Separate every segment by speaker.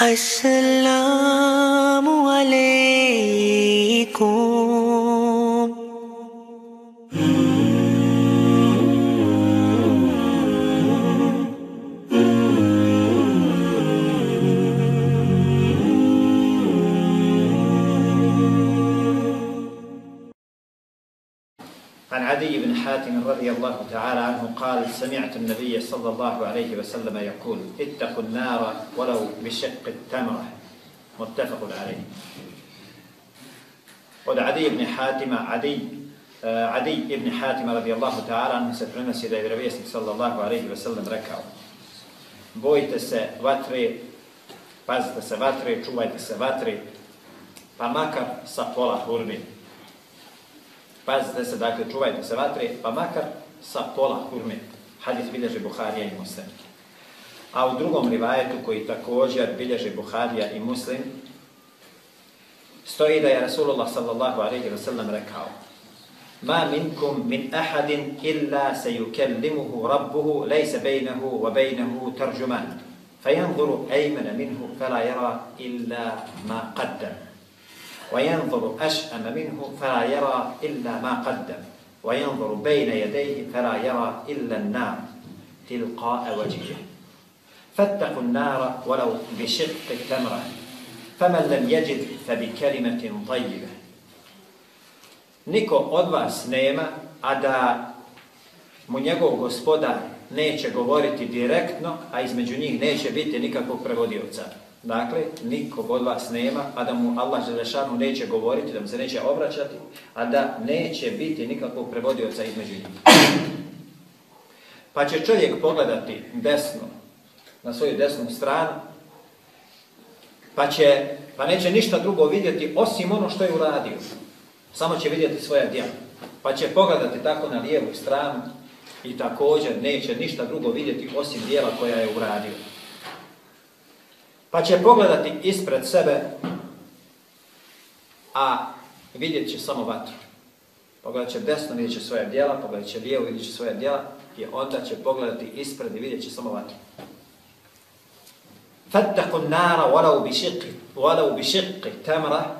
Speaker 1: আসসালামু আলাইকুম قال سمعت النبي صلى الله عليه وسلم يقول اتقوا النار ولو بشق التمرة متفق عليه Od Adi ibn Hatima, Adi, uh, Adi ibn Hatima radijallahu ta'ala anhu se prenosi da je vjerovjesnik sallallahu alaihi wa sallam rekao Bojite se vatre, pazite se vatre, čuvajte se vatre, pa makar sa pola hurbi. Pazite se, dakle, čuvajte se vatre, pa makar sa pola hurme. Hadis bilježe Buharija i Muslim. A u drugom rivajetu, koji također bilježe Buharija i Muslim, stoji da je Rasulullah sallallahu alaihi wa sallam rekao Ma minkum min ahadin illa se yukellimuhu rabbuhu lejse bejnehu wa bejnehu tarjuman. Fajanzuru ejmena minhu fela jera illa ma qaddamu. وينظر أشأم منه فلا يرى إلا ما قدم وينظر بين يديه فلا يرى إلا النار تلقاء وجهه فاتقوا النار ولو بشق تمرة فمن لم يجد فبكلمة طيبة Niko od vas nema, a da mu njegov gospodar neće govoriti direktno, a između njih neće biti nikakvog prevodioca. Dakle, nikog od vas nema, a da mu Allah Želešanu neće govoriti, da mu se neće obraćati, a da neće biti nikakvog prevodioca između njih. Pa će čovjek pogledati desno, na svoju desnu stranu, pa, će, pa neće ništa drugo vidjeti osim ono što je uradio. Samo će vidjeti svoja djela. Pa će pogledati tako na lijevu stranu i također neće ništa drugo vidjeti osim djela koja je uradio. Pa će pogledati ispred sebe, a vidjet će samo vatru. Pogledat će desno, vidjet će svoja djela, pogledat će lijevo, vidjet će svoja djela, i onda će pogledati ispred i vidjet će samo vatru. Fattakun nara walau bi shiqqi walau bi shiqqi tamra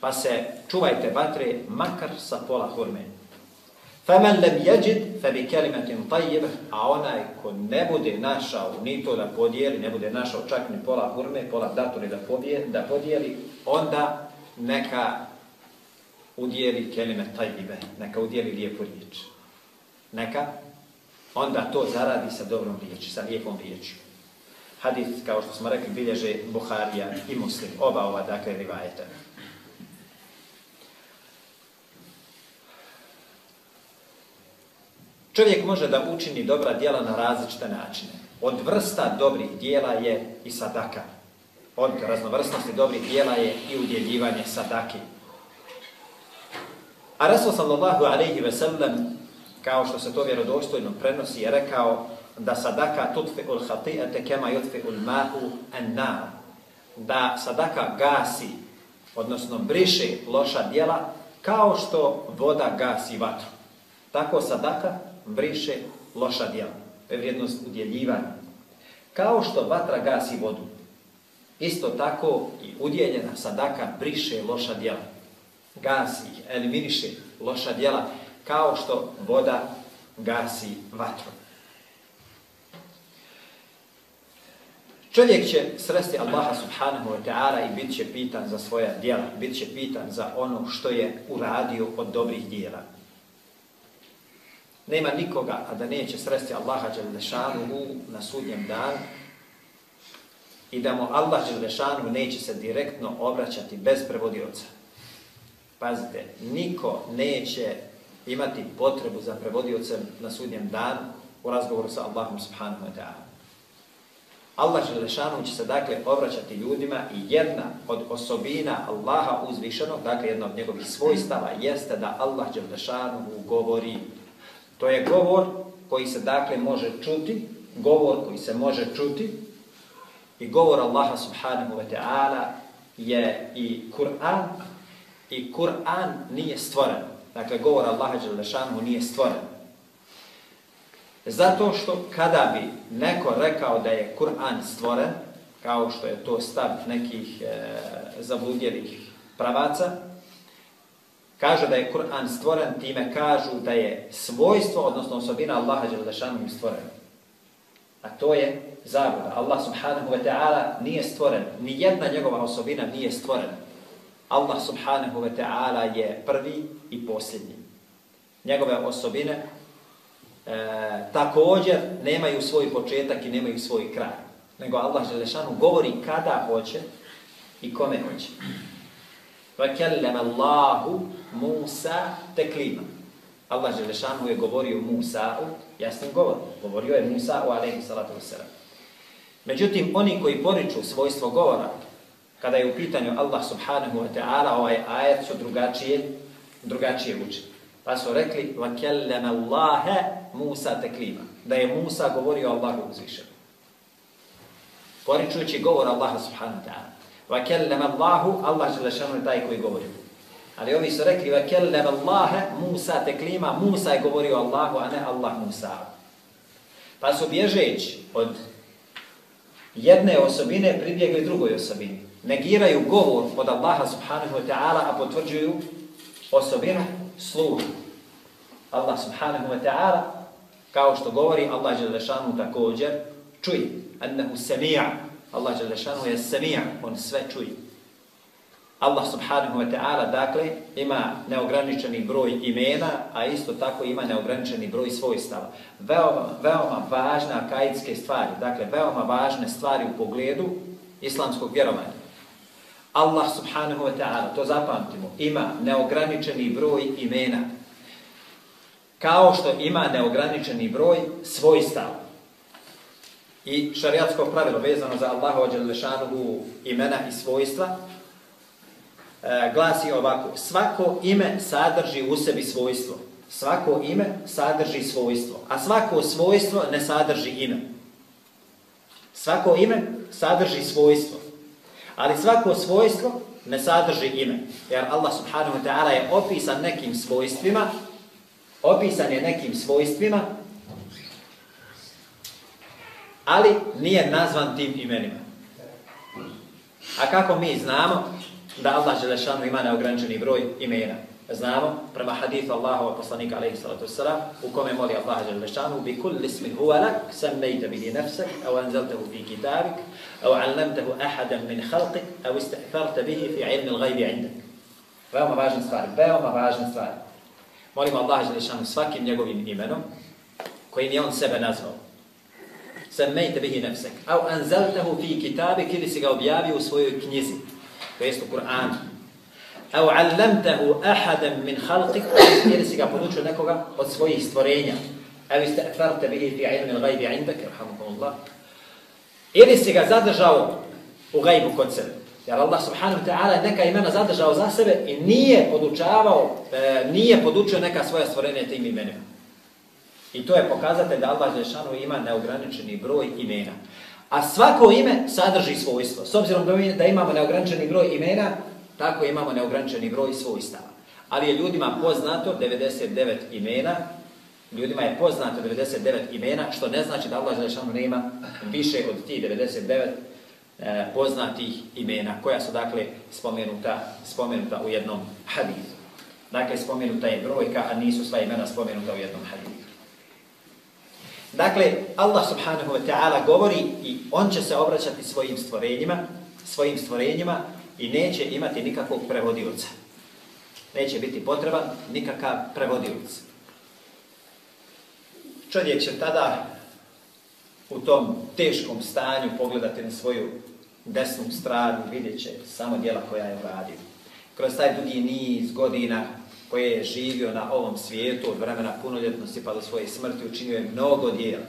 Speaker 1: pa se čuvajte vatre makar sa pola hurme. Faman لَمْ يَجِدْ fa bi kalimatin a onaj ko ne bude našao ni to da podijeli, ne bude našao čak ni pola hurme, pola datore da podijeli, da podijeli, onda neka udijeli kelime tajljive, neka udijeli lijepu riječ. Neka onda to zaradi sa dobrom riječi, sa lijepom riječi. Hadis, kao što smo rekli, bilježe Buharija i Muslim, oba ova, dakle, rivajeta. Čovjek može da učini dobra djela na različite načine. Od vrsta dobrih djela je i sadaka. Od raznovrstnosti dobrih djela je i udjeljivanje sadake. A Rasul sallallahu alaihi ve sellem, kao što se to vjerodostojno prenosi, je rekao da sadaka tutfi ul hati'ate kema yutfi ul ma'u en nar. Da sadaka gasi, odnosno briše loša djela, kao što voda gasi vatru. Tako sadaka briše loša djela. To je vrijednost udjeljivanja. Kao što vatra gasi vodu, isto tako i udjeljena sadaka briše loša djela. Gasi ih, eliminiše loša djela, kao što voda gasi vatru. Čovjek će sresti Allaha subhanahu wa ta'ala i bit će pitan za svoja djela, bit će pitan za ono što je uradio od dobrih djela. Nema nikoga, a da neće sresti Allaha Đelešanuhu na sudnjem danu i da mu Allah Đelešanuhu neće se direktno obraćati bez prevodioca. Pazite, niko neće imati potrebu za prevodiocem na sudnjem danu u razgovoru sa Allahom subhanahu wa ta'ala. Allah Želešanu će se dakle obraćati ljudima i jedna od osobina Allaha uzvišenog, dakle jedna od njegovih svojstava jeste da Allah Želešanu govori. To je govor koji se dakle može čuti, govor koji se može čuti i govor Allaha subhanahu wa ta'ala je i Kur'an i Kur'an nije stvoren. Dakle, govor Allaha Želešanu nije stvoren. Zato što kada bi neko rekao da je Kur'an stvoren, kao što je to stav nekih e, zabludjelih pravaca, kaže da je Kur'an stvoren, time kažu da je svojstvo, odnosno osobina Allaha Đelešanom stvoren. A to je zabuda. Allah subhanahu wa ta'ala nije stvoren. Ni jedna njegova osobina nije stvorena. Allah subhanahu wa ta'ala je prvi i posljednji. Njegove osobine e, također nemaju svoj početak i nemaju svoj kraj. Nego Allah Želešanu govori kada hoće i kome hoće. وَكَلَّمَ اللَّهُ Musa teklima. Allah Želešanu je govorio Musa u jasnim govorom. Govorio je Musa u alaihi salatu wasalam. Međutim, oni koji poriču svojstvo govora, kada je u pitanju Allah subhanahu wa ta'ala, ovaj ajet su drugačije, drugačije uči. Pa su rekli, وَكَلَّمَ اللَّهَ Musa teklima. Da je Musa govorio Allahu uzvišenu. Poričujući govor Allaha subhanahu wa ta'ala. وَكَلَّمَ اللَّهُ Allah Želešanu je taj koji govori. Ali ovi su rekli, وَكَلَّمَ اللَّهَ Musa teklima. Musa je govorio Allahu, a ne Allah Musa. Pa su bježeći od jedne osobine pribjegli drugoj osobini. Negiraju govor od Allaha subhanahu wa ta'ala, a potvrđuju osobinu sluhu. Allah subhanahu wa ta'ala, kao što govori Allah Đelešanu također, čuje. Annahu sami'a. Allah Đelešanu je sami'a, on sve čuje. Allah subhanahu wa ta'ala, dakle, ima neograničeni broj imena, a isto tako ima neograničeni broj svojstava. Veoma, veoma važne akaidske stvari, dakle, veoma važne stvari u pogledu islamskog vjerovanja. Allah subhanahu wa ta'ala, to zapamtimo, ima neograničeni broj imena, kao što ima neograničeni broj svojstava. I šariatsko pravilo vezano za Allahu ođelešanuhu imena i svojstva, E, glasi ovako, svako ime sadrži u sebi svojstvo. Svako ime sadrži svojstvo, a svako svojstvo ne sadrži ime. Svako ime sadrži svojstvo, ali svako svojstvo ne sadrži ime. Jer Allah subhanahu wa ta'ala je opisan nekim svojstvima, opisan je nekim svojstvima, ali nije nazvan tim imenima. A kako mi znamo, da Allah Želešanu ima neograničeni broj imena. Znamo, prema hadithu Allahova poslanika alaihi salatu wasalam, u kome moli Allah Želešanu, bi kulli ismin huwa lak, sammejta bihi nefsek au anzeltehu fi kitabik, au allamtehu ahadan min halqik, au istihfarta bihi fi ilmi l'gajbi indak. Veoma važna stvar, veoma važna stvar. Molimo Allah Želešanu svakim njegovim imenom, kojim je on sebe nazvao semejte bihi nefsek, au anzaltahu fi kitabik, ili si ga objavio u svojoj knjizi to jest u Kur'anu. au allamtehu ahadem min khalqik, ili si ga podučio nekoga od svojih stvorenja. au istakfarte bihi fi ilmi l'gajbi indak, rahmakumullah. Ili si ga zadržao u gajbu kod sebe. Jer Allah subhanahu ta'ala neka imena zadržao za sebe i nije podučavao, e, nije podučio neka svoja stvorenja tim imenima. I to je pokazatelj da Allah Žešanu ima neograničeni broj imena. A svako ime sadrži svojstvo. S obzirom da imamo neograničeni broj imena, tako imamo neograničeni broj svojstava. Ali je ljudima poznato 99 imena, ljudima je poznato 99 imena, što ne znači da Allah Želešanu nema više od tih 99 e, eh, poznatih imena, koja su dakle spomenuta, spomenuta u jednom hadithu. Dakle, spomenuta je brojka, a nisu sva imena spomenuta u jednom hadithu. Dakle, Allah subhanahu wa ta'ala govori i on će se obraćati svojim stvorenjima, svojim stvorenjima i neće imati nikakvog prevodilca. Neće biti potreban nikakav prevodilc. Čovjek će tada u tom teškom stanju pogledati na svoju desnu stranu, vidjet će samo djela koja je uradio. Kroz taj dugi niz godina koje je živio na ovom svijetu od vremena punoljetnosti pa do svoje smrti učinio je mnogo dijela.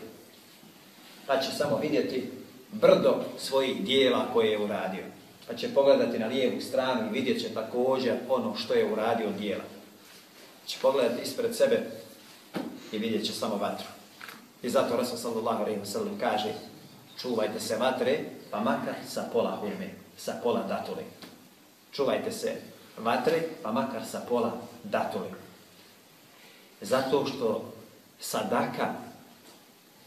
Speaker 1: Pa će samo vidjeti brdo svojih dijela koje je uradio. Pa će pogledati na lijevu stranu i vidjet će također ono što je uradio dijela. Će pogledati ispred sebe i vidjet će samo vatru. I zato Rasul sallallahu alaihi wa sallam kaže čuvajte se vatre pa makar sa pola hurme, sa pola datule. Čuvajte se vatre, pa makar sa pola datove. Zato što sadaka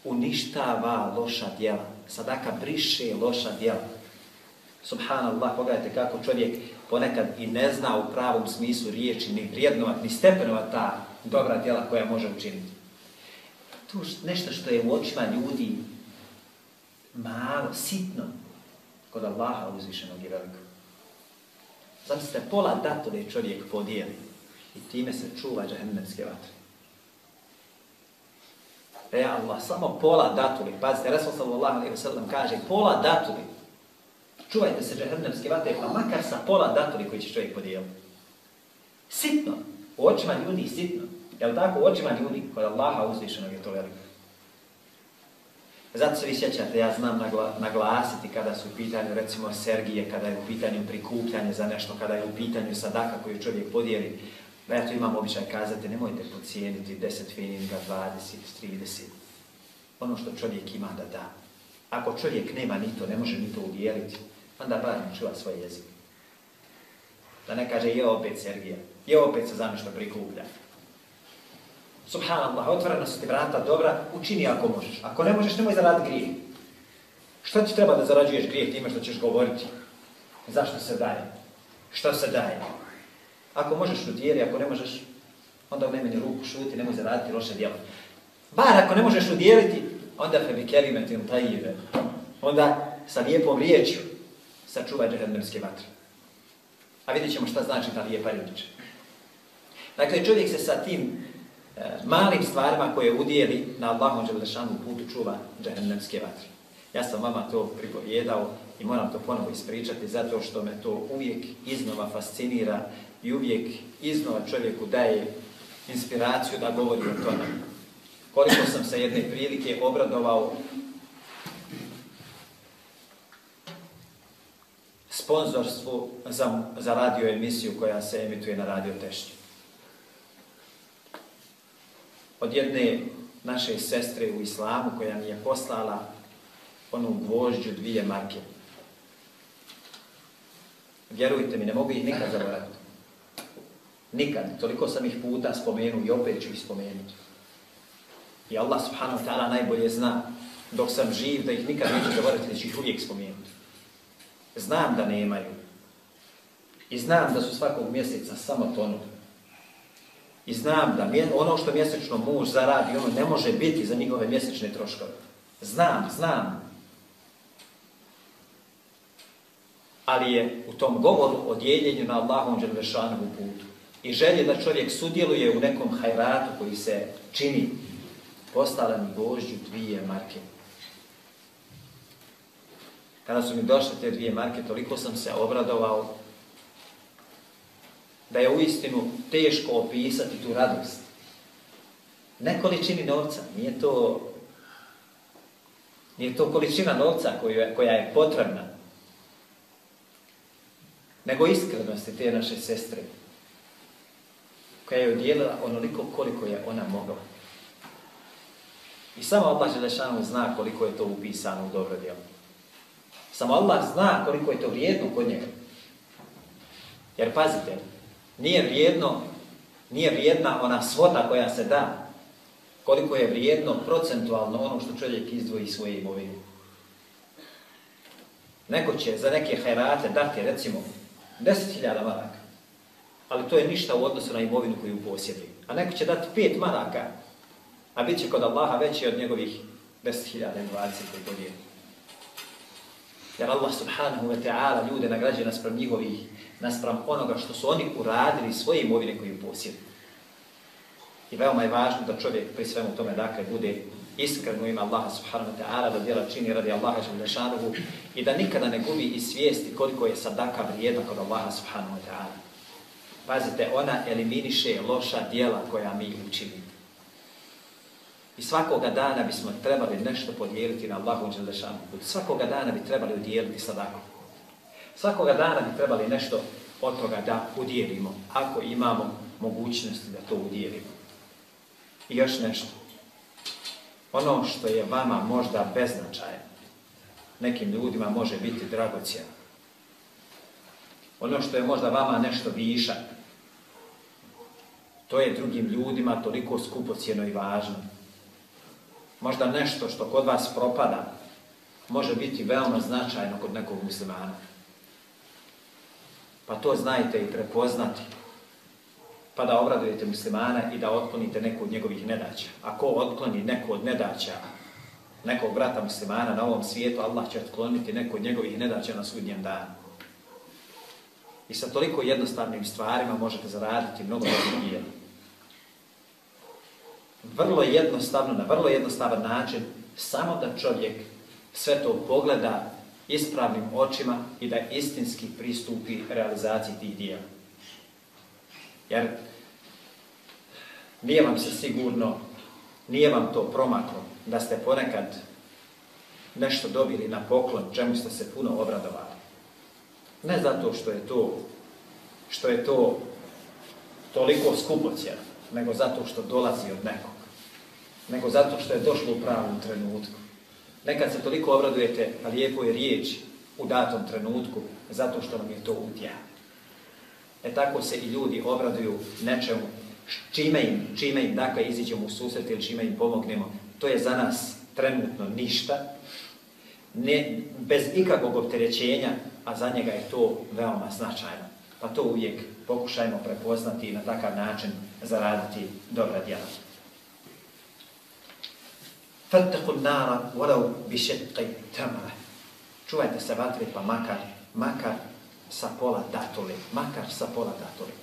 Speaker 1: uništava loša djela. Sadaka briše loša djela. Subhanallah, pogledajte kako čovjek ponekad i ne zna u pravom smislu riječi, ni vrijednovat, ni stepenovat ta dobra djela koja može učiniti. To nešto što je u očima ljudi malo, sitno, kod Allaha uzvišenog i velikog. Zamislite, pola datule čovjek podijeli i time se čuva džahennemske vatre. E Allah, samo pola datuli, pazite, Resul sallallahu alaihi wa sallam kaže, pola datuli, čuvajte se džahennemske vatre, pa makar sa pola datuli koji će čovjek podijeliti. Sitno, u očima ljudi sitno. Jel tako u očima ljudi kod Allaha uzvišenog je to veliko? Zato se vi sjećate, ja znam nagla, naglasiti kada su u pitanju, recimo, Sergije, kada je u pitanju prikupljanje za nešto, kada je u pitanju sadaka koju čovjek podijeli. Ja to imam običaj kazati, nemojte pocijeniti 10 fininga, 20, 30. Ono što čovjek ima da da. Ako čovjek nema ni to, ne može ni to udjeliti, onda bar ne čuva svoj jezik. Da ne kaže, je opet Sergija, je opet se za nešto prikuplja. Subhanallah, otvorena su ti vrata dobra, učini ako možeš. Ako ne možeš, nemoj zaraditi grijeh. Što ti treba da zarađuješ grijeh time što ćeš govoriti? Zašto se daje? Što se daje? Ako možeš udjeli, ako ne možeš, onda u nemeni ruku šuti, nemoj zaraditi loše djelo. Bar ako ne možeš udjeliti, onda febi kelimetim tajive. Onda sa lijepom riječju sačuvaj džahedmerske vatre. A vidjet ćemo šta znači ta lijepa riječ. Dakle, čovjek se sa tim E, malim stvarima koje udijeli na Allahom Đelešanu putu čuva džahennemske vatre. Ja sam vama to pripovjedao i moram to ponovo ispričati zato što me to uvijek iznova fascinira i uvijek iznova čovjeku daje inspiraciju da govori o tome. Koliko sam se jedne prilike obradovao sponzorstvu za, za radio emisiju koja se emituje na radio Tešću od jedne naše sestre u islamu koja mi je poslala onu gvožđu dvije marke. Vjerujte mi, ne mogu ih nikad zaboraviti. Nikad. Toliko sam ih puta spomenuo i opet ću ih spomenuti. I Allah subhanahu wa ta'ala najbolje zna dok sam živ da ih nikad neću zaboraviti, da ću ih uvijek spomenuti. Znam da nemaju. I znam da su svakog mjeseca samo tonuli. I znam da ono što mjesečno muž zaradi, ono ne može biti za njegove mjesečne troškove. Znam, znam. Ali je u tom govoru o dijeljenju na Allahom Đelešanovu putu i želje da čovjek sudjeluje u nekom hajratu koji se čini, postala mi Božđu dvije marke. Kada su mi došle te dvije marke, toliko sam se obradovao da je uistinu teško opisati tu radost. Ne količini novca, nije to, nije to količina novca koju je, koja je potrebna, nego iskrenosti te naše sestre, koja je udjelila onoliko koliko je ona mogla. I samo Allah Želešanu zna koliko je to upisano u dobro djelo. Samo Allah zna koliko je to vrijedno kod njega. Jer pazite, nije vrijedno, nije vrijedna ona svota koja se da, koliko je vrijedno procentualno ono što čovjek izdvoji svoje imovine. Neko će za neke hajrate dati, recimo, 10.000 maraka, ali to je ništa u odnosu na imovinu koju posjedi. A neko će dati 5 maraka, a bit će kod Allaha veći od njegovih 10.000 20 koji podijeli. Jer Allah subhanahu wa ta'ala ljude nagrađe naspram njihovih, naspram onoga što su oni uradili svoje imovine koju posjeduju. I veoma je važno da čovjek pri svemu tome dakle bude iskren u ime Allaha subhanahu wa ta'ala, da djela čini radi Allaha želešanuhu i da nikada ne gubi iz svijesti koliko je sadaka vrijedna kod Allaha subhanahu wa ta'ala. Pazite, ona eliminiše loša djela koja mi učinimo. I svakoga dana bismo trebali nešto podijeliti na Allahu Đelešanu put. Svakoga dana bi trebali udjeliti sadaku. Svakoga dana bi trebali nešto od toga da udjelimo, ako imamo mogućnosti da to udjelimo. I još nešto. Ono što je vama možda beznačajno, nekim ljudima može biti dragocijeno. Ono što je možda vama nešto višak, to je drugim ljudima toliko skupocijeno i važno možda nešto što kod vas propada, može biti veoma značajno kod nekog muslimana. Pa to znajte i prepoznati. Pa da obradujete muslimana i da otklonite neku od njegovih nedaća. Ako otkloni neku od nedaća nekog brata muslimana na ovom svijetu, Allah će otkloniti neku od njegovih nedaća na sudnjem danu. I sa toliko jednostavnim stvarima možete zaraditi mnogo dobrih dijela. Vrlo jednostavno, na vrlo jednostavan način, samo da čovjek sve to pogleda ispravnim očima i da istinski pristupi realizaciji tih dijela. Jer nije vam se sigurno, nije vam to promaklo da ste ponekad nešto dobili na poklon, čemu ste se puno obradovali. Ne zato što je to što je to toliko skupocjeno, nego zato što dolazi od nekog. Nego zato što je došlo u pravom trenutku. Nekad se toliko obradujete na lijepoj riječi u datom trenutku, zato što nam je to utjeha. E tako se i ljudi obraduju nečemu, čime im, čime im dakle iziđemo u susret ili čime im pomognemo. To je za nas trenutno ništa, ne, bez ikakvog opterećenja, a za njega je to veoma značajno. Pa to uvijek pokušajmo prepoznati i na takav način zaraditi dobra djela. فَتَّقُ النَّارَ walau bi šetqi. Čuvajte se vatre pa makar, makar sa pola datuli, makar sa pola datuli.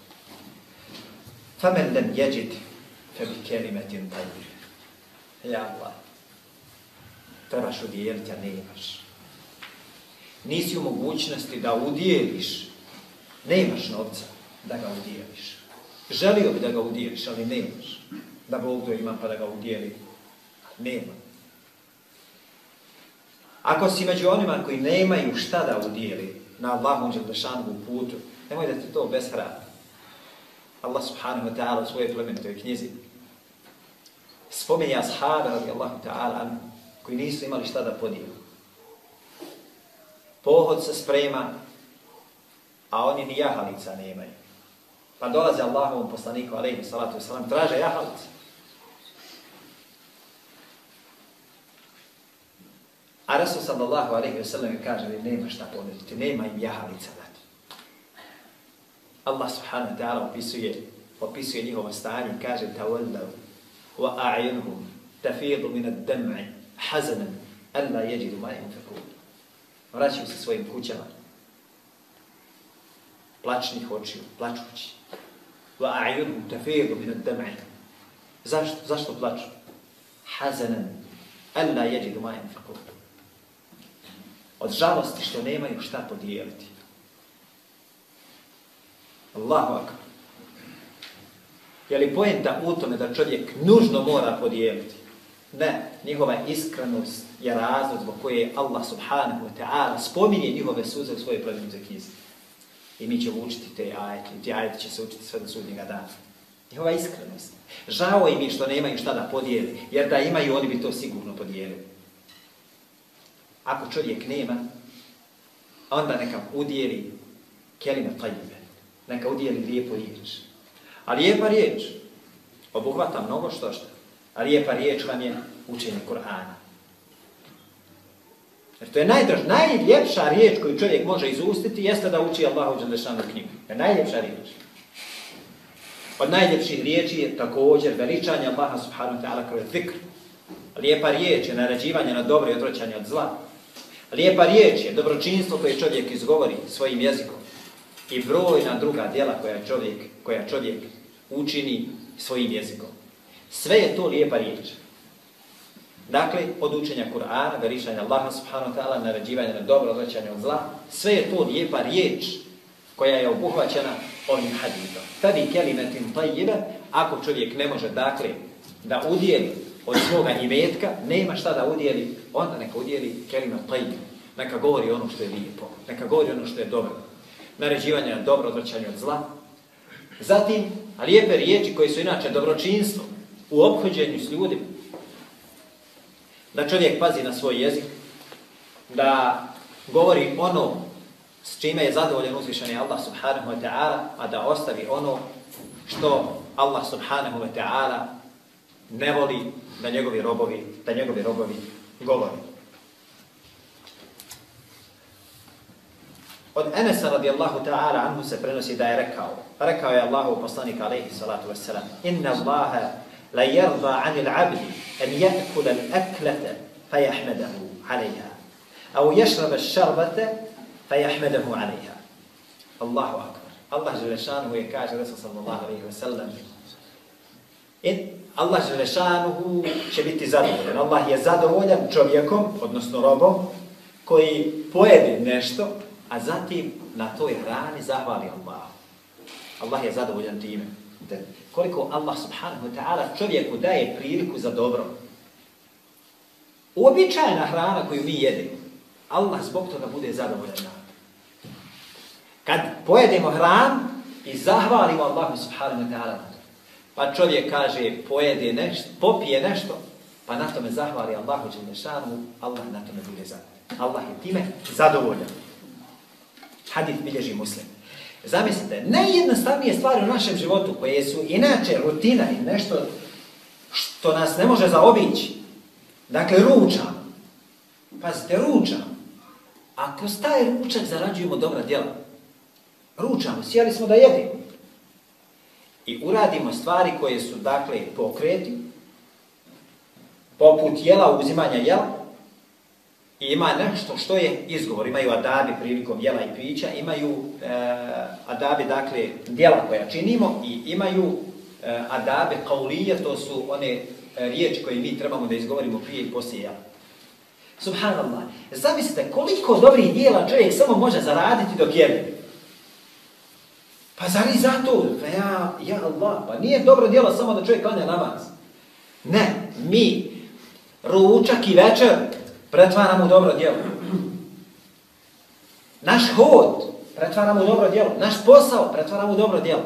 Speaker 1: فَمَنْ لَمْ يَجِدْ فَبِكَلِمَةٍ bi. Ja e Allah, trebaš udijeliti, a ne imaš. Nisi u mogućnosti da udijeliš, ne imaš novca da ga udijeliš. Želio bi da ga udijeliš, ali ne imaš. Da Bog to ima pa da ga udijeli, nema. Ako si među onima koji nemaju šta da udijeli na Allahom Đelešanu putu, nemoj da ti to beshrati. Allah subhanahu wa ta'ala u svojoj plemenitoj knjizi spominje ashaba radijallahu ta'ala koji nisu imali šta da podijeli. Pohod se sprema, a oni ni jahalica nemaju. Pa dolaze Allahovom poslaniku, alaihi salatu wasalam, traže jahalice. A Rasul sallallahu alaihi wa sallam kaže da nema šta ponuditi, nema im jahalica dati. Allah subhanahu wa ta'ala opisuje, opisuje njihovo stanje i kaže tawallav wa a'yunuhum tafidu min ad-dam'i hazanan an la yajidu ma yunfiqun. Vraćaju se svojim kućama. Plačnih očiju, plačući. Wa a'yunuhum tafidu min ad-dam'i. Zašto? Zašto plaču? Hazanan an la yajidu ma yunfiqun od žalosti što nemaju šta podijeliti. Allahu akbar. Je li pojenta u tome da čovjek nužno mora podijeliti? Ne, njihova iskrenost je razlog zbog koje Allah subhanahu wa ta'ala spominje njihove suze u svojoj plemenice knjizi. I mi ćemo učiti te ajete, i ti ajete će se učiti sve do sudnjega dana. Njihova iskrenost. Žao im je što nemaju šta da podijeli, jer da imaju, oni bi to sigurno podijelili. Ako čovjek nema, onda neka udjeli kelime tajive. Neka udjeli lijepo riječ. A lijepa riječ obuhvata mnogo što što. A lijepa riječ vam je učenje Kur'ana. Jer to je najdraž, najljepša riječ koju čovjek može izustiti jeste da uči Allahu Đelešanu knjigu. Je najljepša riječ. Od najljepših riječi je također veličanje Allaha subhanahu wa ta'ala kroz zikr. Lijepa riječ je narađivanje na dobro i odvraćanje od zla. Lijepa riječ je dobročinstvo koje čovjek izgovori svojim jezikom i brojna druga djela koja čovjek, koja čovjek učini svojim jezikom. Sve je to lijepa riječ. Dakle, od učenja Kur'ana, verišanja Allaha subhanahu wa ta'ala, naređivanja na dobro, odvraćanja od zla, sve je to lijepa riječ koja je obuhvaćena ovim hadithom. Tadi kelimetin tajjiba, ako čovjek ne može, dakle, da udjeli od svoga imetka, nema šta da udjeli, onda neka udjeli kelima tajib. Neka govori ono što je lijepo, neka govori ono što je dobro. Naređivanje na dobro, odvrćanje od zla. Zatim, lijepe riječi koji su inače dobročinstvo u obhođenju s ljudima. Da čovjek pazi na svoj jezik, da govori ono s čime je zadovoljen uzvišeni Allah subhanahu wa ta'ala, a da ostavi ono što Allah subhanahu wa ta'ala ne voli da njegovi robovi, da njegovi robovi govore. Od Enesa radijallahu ta'ala anhu se prenosi da je rekao, rekao je Allahu poslanik alaihi salatu wassalam, inna Allaha la yarda anil abdi an yakula al-aklata fa yahmadahu alaiha. Au yashraba al-sharbata fa yahmadahu alaiha. Allahu akbar. Allah Želešanu je kaže Resul sallallahu alaihi wasallam, in Allah Želešanuhu će biti zadovoljan. Allah je zadovoljan čovjekom, odnosno robom, koji pojede nešto, a zatim na toj hrani zahvali Allah. Allah je zadovoljan time. Koliko Allah subhanahu wa ta'ala čovjeku daje priliku za dobro. Uobičajena hrana koju mi jedemo, Allah zbog toga bude zadovoljan. Kad pojedemo hran i zahvalimo Allahu subhanahu wa ta'ala pa čovjek kaže pojede nešto, popije nešto, pa na tome zahvali Allahu Đelešanu, Allah na tome bude zadovoljan. Allah je time zadovoljan. Hadith bilježi muslim. Zamislite, najjednostavnije stvari u našem životu koje su inače rutina i nešto što nas ne može zaobići. Dakle, ručam. Pazite, ruča, Ako staje ručak, zarađujemo dobra djela ručamo, sjeli smo da jedemo. I uradimo stvari koje su, dakle, pokreti, poput jela, uzimanja jela, i ima nešto što je izgovor. Imaju adabi prilikom jela i pića, imaju e, adabi, dakle, djela koja činimo i imaju e, adabe kaulije, to su one e, riječi koje mi trebamo da izgovorimo prije i poslije jela. Subhanallah. Zamislite koliko dobrih dijela čovjek samo može zaraditi dok jede. Pa zar i zato? Pa ja, ja Allah, pa nije dobro djelo samo da čovjek klanja namaz. Ne, mi ručak i večer pretvaramo u dobro djelo. Naš hod pretvaramo u dobro djelo. Naš posao pretvaramo u dobro djelo.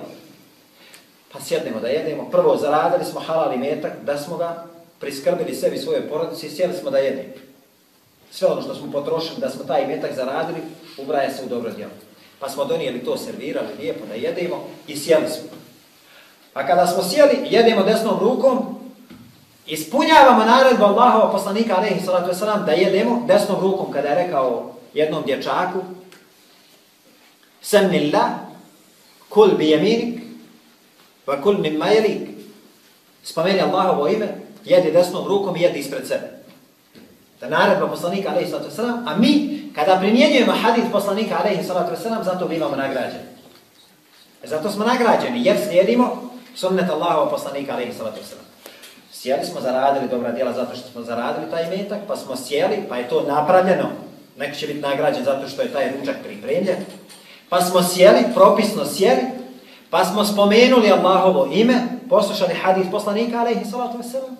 Speaker 1: Pa sjednemo da jedemo. Prvo zaradili smo halal i metak, da smo ga priskrbili sebi svoje porodice i sjeli smo da jedemo. Sve ono što smo potrošili, da smo taj metak zaradili, ubraje se u dobro djelo pa smo donijeli to, servirali lijepo da jedemo i sjeli smo. A kada smo sjeli, jedemo desnom rukom, ispunjavamo naredbu Allahova poslanika, alaihi salatu wasalam, da jedemo desnom rukom, kada je rekao jednom dječaku, Semnillah, kul bi jeminik, va kul mimma jelik. spomeni Allahovo ime, jedi desnom rukom i jedi ispred sebe. Da naredba poslanika, alaihi sallatu wasalam, a mi Kada primjenjujemo hadith poslanika alaihi sallatu wasalam, zato bivamo nagrađeni. E zato smo nagrađeni, jer slijedimo sunnet Allahova poslanika alaihi sallatu wasalam. Sjeli smo, zaradili dobra djela zato što smo zaradili taj metak, pa smo sjeli, pa je to napravljeno. Neko će biti nagrađen zato što je taj ručak pripremljen. Pa smo sjeli, propisno sjeli, pa smo spomenuli Allahovo ime, poslušali hadith poslanika alaihi sallatu wasalam.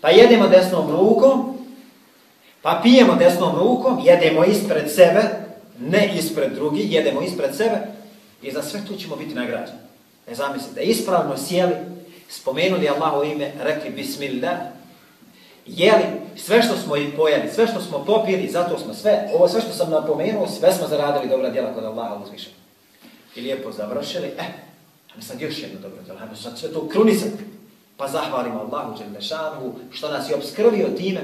Speaker 1: Pa jedemo desnom rukom, Pa pijemo desnom rukom, jedemo ispred sebe, ne ispred drugi, jedemo ispred sebe i za sve to ćemo biti nagrađeni. Ne zamislite, ispravno sjeli, spomenuli Allaho ime, rekli bismillah, jeli sve što smo i pojeli, sve što smo popili, zato smo sve, ovo sve što sam napomenuo, sve smo zaradili dobra djela kod Allaha uzvišenja. I lijepo završili, eh, mi sad još jedno dobro djelo, hajmo sad sve to krunisati. Pa zahvalimo Allahu Đelešanu što nas je obskrbio time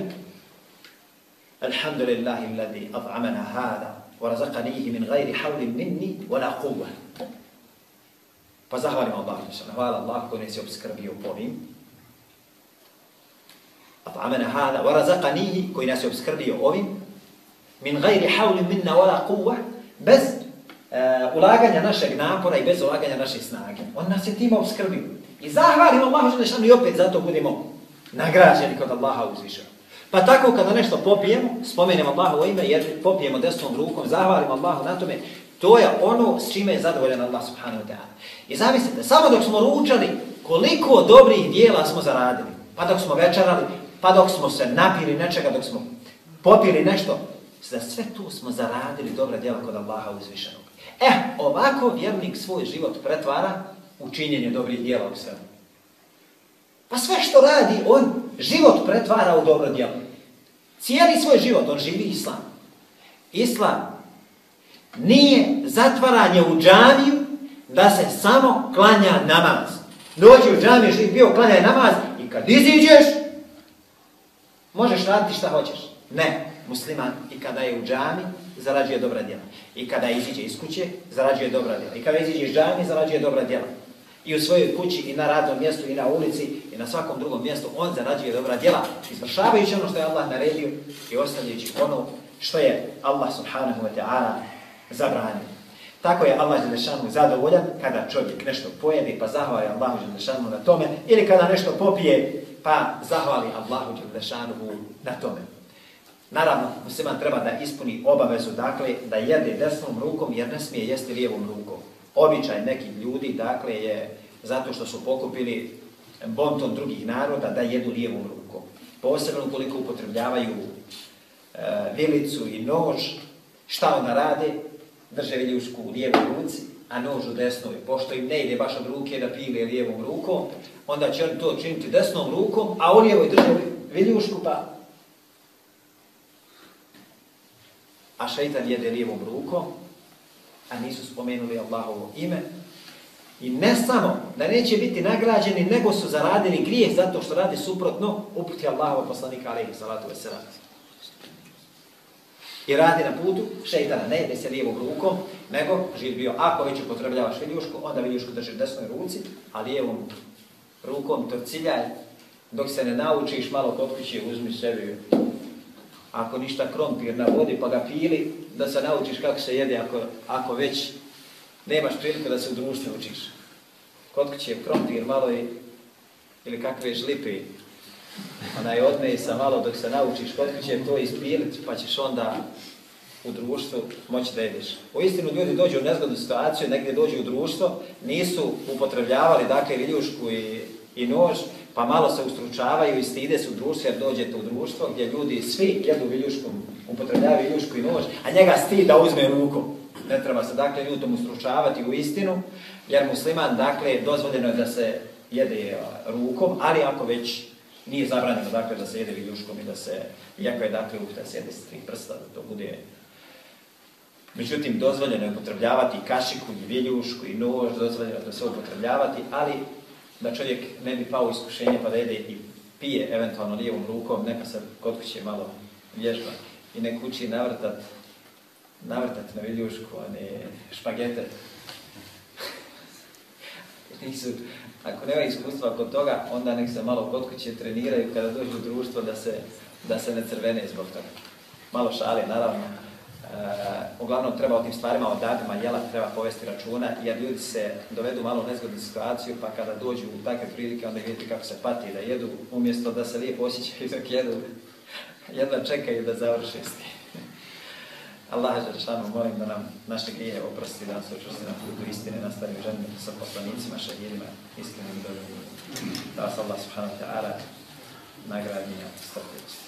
Speaker 1: الحمد لله الذي أطعمنا هذا ورزقنيه من غير حول مني ولا قوة فزهواني الله جل وعلا الله كون يسيب سكربي وبومين أطعمنا هذا ورزقنيه كون يسيب سكربي وبومين من غير حول منا ولا قوة بس uh, ulaganja našeg napora i bez ulaganja naše snage. On nas je tim obskrbio. I zahvalimo Allahu što i opet zato budemo nagrađeni kod Allaha uzvišenog. Pa tako kada nešto popijemo, spomenemo Allahovo ime, jer popijemo desnom rukom, zahvalimo Allahu na tome, to je ono s čime je zadovoljan Allah subhanahu wa ta'ala. I zamislite, samo dok smo ručali, koliko dobrih dijela smo zaradili. Pa dok smo večerali, pa dok smo se napili nečega, dok smo popili nešto, za sve to smo zaradili dobra djela kod Allaha uzvišenog. Eh, ovako vjernik svoj život pretvara u činjenje dobrih dijela u svemu. Pa sve što radi, on život pretvara u dobro djelo. Cijeli svoj život, on živi islam. Islam nije zatvaranje u džamiju da se samo klanja namaz. Dođi u džamiju, živi bio, klanjaj namaz i kad iziđeš, možeš raditi šta hoćeš. Ne, musliman i kada je u džami, zarađuje dobra djela. I kada iziđe iz kuće, zarađuje dobra djela. I kada iziđe iz džami, zarađuje dobra djela. I u svojoj kući, i na radnom mjestu, i na ulici, i na svakom drugom mjestu, on zarađuje dobra djela, izvršavajući ono što je Allah naredio i ostavljajući ono što je Allah subhanahu wa ta'ala zabranio. Tako je Allah Đelešanu zadovoljan kada čovjek nešto pojedi pa zahvali Allahu Đelešanu na tome ili kada nešto popije pa zahvali Allahu Đelešanu na tome. Naravno, musliman treba da ispuni obavezu, dakle, da jede desnom rukom jer ne smije jesti lijevom rukom. Običaj nekih ljudi, dakle, je zato što su pokupili bonton drugih naroda da jedu lijevom rukom. Posebno koliko upotrebljavaju e, vilicu i nož, šta ona rade? Drže viljušku u lijevoj ruci, a nož u desnoj. Pošto im ne ide baš od ruke da pile lijevom rukom, onda će oni to činiti desnom rukom, a u lijevoj drže viljušku, pa a šeitan jede lijevom rukom, a nisu spomenuli Allahovo ime. I ne samo da neće biti nagrađeni, nego su zaradili grijeh zato što radi suprotno uputi Allahova poslanika alaihi salatu wasalam. I radi na putu šeitana, ne jede se lijevom rukom, nego živ bio, ako već upotrebljavaš viljušku, onda viljušku držiš desnoj ruci, a lijevom rukom to ciljaj, dok se ne naučiš malo kod kuće, uzmi sebi ako ništa krompir na vodi pa ga pili, da se naučiš kako se jede ako, ako već nemaš priliku da se u društvu učiš. Kod kuće krompir malo i, ili kakve žlipe, je odnej sa malo dok se naučiš kod kuće to ispiliti pa ćeš onda u društvu moći da jedeš. U istinu ljudi dođu u nezgodnu situaciju, negdje dođu u društvo, nisu upotrebljavali dakle viljušku i, i nož, pa malo se ustručavaju i stide se u društvu jer dođete u društvo gdje ljudi svi jedu viljuškom, upotrebljavaju viljušku i nož, a njega stid da uzme rukom. Ne treba se dakle ljudom ustručavati u istinu, jer musliman dakle dozvoljeno je da se jede rukom, ali ako već nije zabranjeno dakle da se jede viljuškom i da se, iako je dakle da se jede s tri prsta, da to bude Međutim, dozvoljeno je upotrebljavati kašiku i viljušku i nož, dozvoljeno je da se upotrebljavati, ali da čovjek ne bi pao iskušenje pa da jede i pije eventualno lijevom rukom, neka se kod kuće malo vježba i nek uči navrtat, navrtat na viljušku, a ne špagete. Nisu, ako nema iskustva kod toga, onda nek se malo kod kuće treniraju kada dođu u društvo da se, da se ne crvene zbog toga. Malo šali, naravno. Eh, uglavnom treba o tim stvarima, o datima jela treba povesti računa, jer ljudi se dovedu malo u nezgodnu situaciju, pa kada dođu u takve prilike, onda vidite kako se pati da jedu, umjesto da se lijepo osjećaju dok jedu, jedva čekaju da završi s Allah je šanu, molim da nam naše grije oprosti, da nas učusti na putu istine, nastavi u ženu sa poslanicima, šahidima, iskrenim i dobrim. Da vas Allah subhanahu wa ta'ala nagradi na strpljivosti.